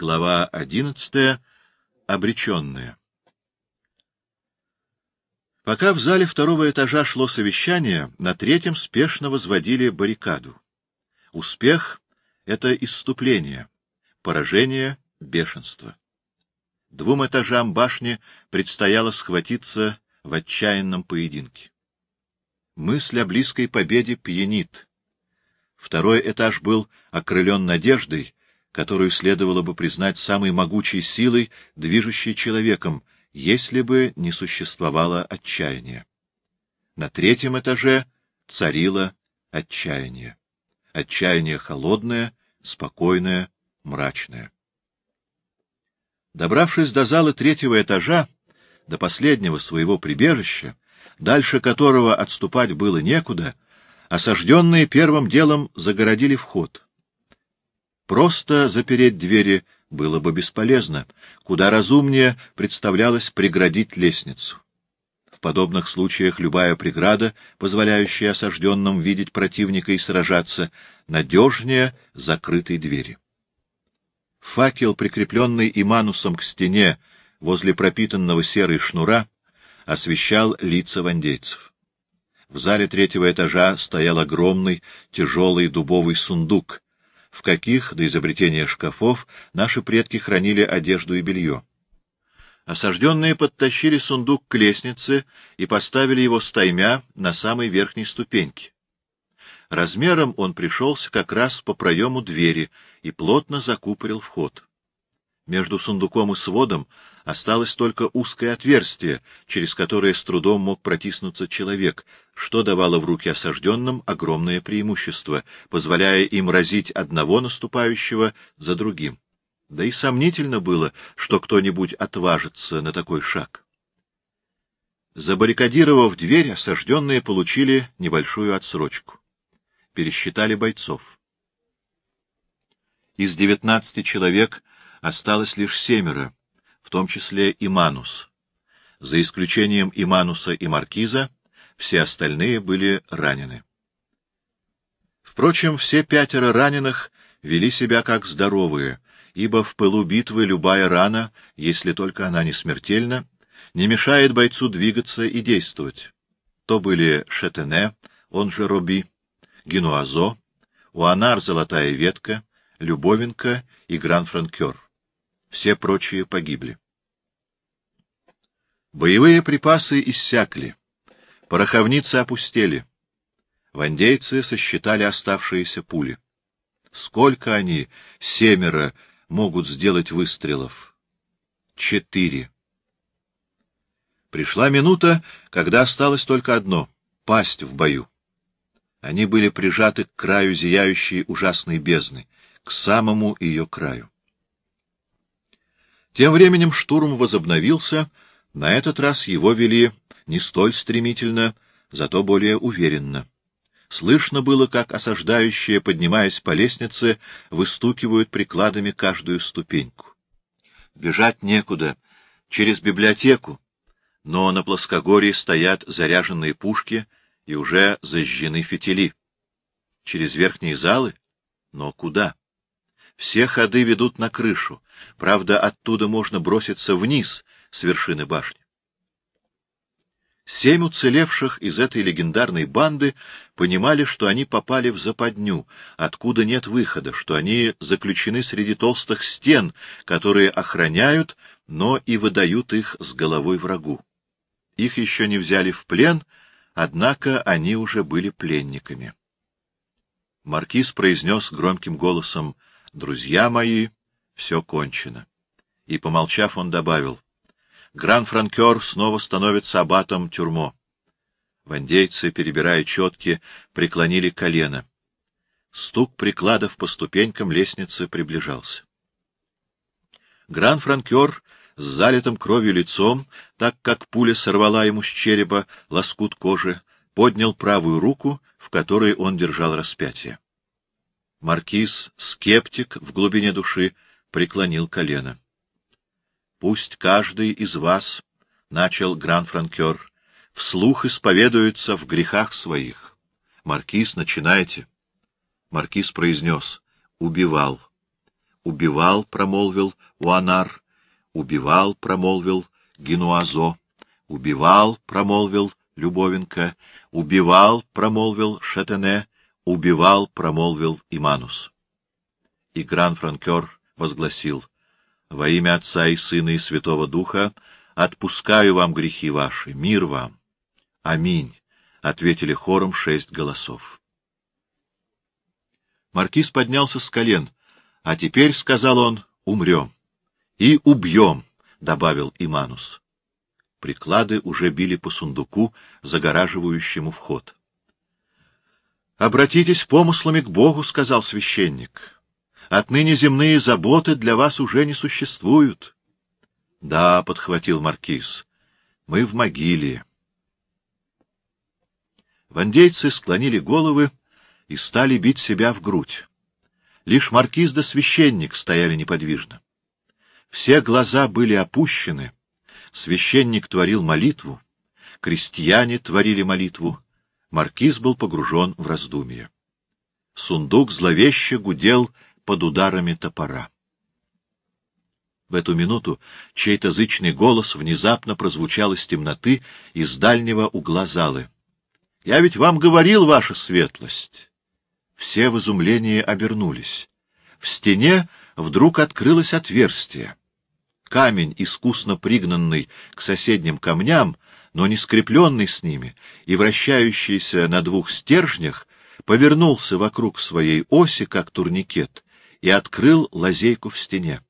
Глава одиннадцатая. Обреченные. Пока в зале второго этажа шло совещание, на третьем спешно возводили баррикаду. Успех — это исступление, поражение — бешенство. Двум этажам башни предстояло схватиться в отчаянном поединке. Мысль о близкой победе пьянит. Второй этаж был окрылен надеждой, которую следовало бы признать самой могучей силой, движущей человеком, если бы не существовало отчаяние. На третьем этаже царило отчаяние. Отчаяние холодное, спокойное, мрачное. Добравшись до зала третьего этажа, до последнего своего прибежища, дальше которого отступать было некуда, осажденные первым делом загородили вход — Просто запереть двери было бы бесполезно. Куда разумнее представлялось преградить лестницу. В подобных случаях любая преграда, позволяющая осажденным видеть противника и сражаться, надежнее закрытой двери. Факел, прикрепленный иманусом к стене возле пропитанного серой шнура, освещал лица вандейцев. В зале третьего этажа стоял огромный, тяжелый дубовый сундук, в каких, до изобретения шкафов, наши предки хранили одежду и белье. Осажденные подтащили сундук к лестнице и поставили его стаймя на самой верхней ступеньке. Размером он пришелся как раз по проему двери и плотно закупорил вход. Между сундуком и сводом осталось только узкое отверстие, через которое с трудом мог протиснуться человек, что давало в руки осажденным огромное преимущество, позволяя им разить одного наступающего за другим. Да и сомнительно было, что кто-нибудь отважится на такой шаг. Забаррикадировав дверь, осажденные получили небольшую отсрочку. Пересчитали бойцов. Из девятнадцати человек осталось лишь семеро, в том числе и Манус. За исключением Имануса и Маркиза, все остальные были ранены. Впрочем, все пятеро раненых вели себя как здоровые, ибо в пылу битвы любая рана, если только она не смертельна, не мешает бойцу двигаться и действовать. То были Шетене, он же Роби, Генуазо, Уанар Золотая Ветка, Любовенко и Гран-Франкер. Все прочие погибли. Боевые припасы иссякли, пороховницы опустели. Вандейцы сосчитали оставшиеся пули. Сколько они, семеро, могут сделать выстрелов? Четыре. Пришла минута, когда осталось только одно — пасть в бою. Они были прижаты к краю зияющей ужасной бездны, к самому ее краю. Тем временем штурм возобновился, на этот раз его вели не столь стремительно, зато более уверенно. Слышно было, как осаждающие, поднимаясь по лестнице, выстукивают прикладами каждую ступеньку. Бежать некуда, через библиотеку, но на плоскогорье стоят заряженные пушки и уже зажжены фитили. Через верхние залы? Но куда? Все ходы ведут на крышу. Правда, оттуда можно броситься вниз с вершины башни. Семь уцелевших из этой легендарной банды понимали, что они попали в западню, откуда нет выхода, что они заключены среди толстых стен, которые охраняют, но и выдают их с головой врагу. Их еще не взяли в плен, однако они уже были пленниками. Маркиз произнес громким голосом — Друзья мои, все кончено. И, помолчав, он добавил, Гран-франкер снова становится аббатом тюрьмо. Вандейцы, перебирая четки, преклонили колено. Стук прикладов по ступенькам лестницы приближался. Гран-франкер с залитым кровью лицом, так как пуля сорвала ему с черепа лоскут кожи, поднял правую руку, в которой он держал распятие. Маркиз, скептик в глубине души, преклонил колено. — Пусть каждый из вас, — начал Гран-Франкер, — вслух исповедуется в грехах своих. Маркиз, начинайте. Маркиз произнес — убивал. убивал, промолвил Уанар, убивал, промолвил Генуазо, убивал, промолвил Любовенко, убивал, промолвил Шатене, убивал, промолвил Иманус. И гран-франкер возгласил, «Во имя Отца и Сына и Святого Духа отпускаю вам грехи ваши, мир вам». «Аминь», — ответили хором шесть голосов. Маркиз поднялся с колен. «А теперь, — сказал он, — умрем. И убьем, — добавил Иманус. Приклады уже били по сундуку, загораживающему вход. «Обратитесь помыслами к Богу», — сказал священник. «Отныне земные заботы для вас уже не существуют». «Да», — подхватил маркиз, — «мы в могиле». Вандейцы склонили головы и стали бить себя в грудь. Лишь маркиз да священник стояли неподвижно. Все глаза были опущены, священник творил молитву, крестьяне творили молитву, маркиз был погружен в раздумье. Сундук зловеще гудел под ударами топора. В эту минуту чей-то зычный голос внезапно прозвучал из темноты из дальнего угла залы. — Я ведь вам говорил, ваша светлость! Все в изумлении обернулись. В стене вдруг открылось отверстие. Камень, искусно пригнанный к соседним камням, но не скрепленный с ними и вращающийся на двух стержнях, повернулся вокруг своей оси, как турникет, и открыл лазейку в стене.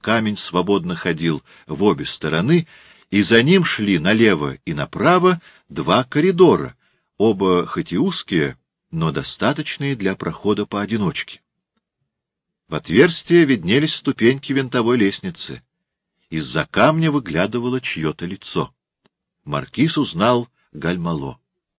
Камень свободно ходил в обе стороны, и за ним шли налево и направо два коридора, оба хоть и узкие, но достаточные для прохода поодиночке. В отверстие виднелись ступеньки винтовой лестницы. Из-за камня выглядывало чье-то лицо. Маркиз узнал Гальмало.